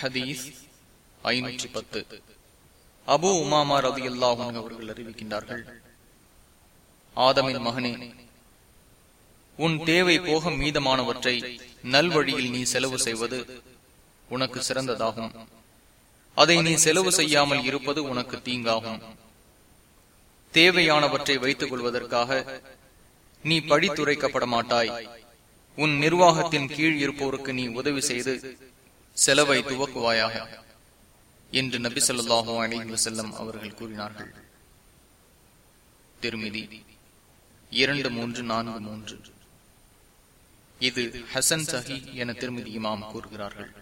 ஹதீஸ் ஐநூற்றி பத்து. அபு உமாமா ரவி அல்லாஹும் அவர்கள் அறிவிக்கின்றார்கள். ஆதமின் மகனே உன் தேவை போக மீதமானவற்றை நல்வழியில் நீ செலவு செய்வது உனக்கு சிறந்ததாகும். அதை நீ செலவு செய்யாமல் இருப்பது உனக்கு தீங்காகும். தேவையானவற்றை வைத்துக் கொள்வதற்காக நீ படித்துரைக்கப்பட மாட்டாய் உன் நிர்வாகத்தின் கீழ் இருப்போருக்கு நீ உதவி செய்து செலவை துவக்குவாயாக என்று நபி சொல்லாஹு அலி வசல்லம் அவர்கள் கூறினார்கள். திருமிதி இரண்டு மூன்று நான்கு மூன்று. இது ஹசன் சஹி என திருமதி இமாம் கூறுகிறார்கள்.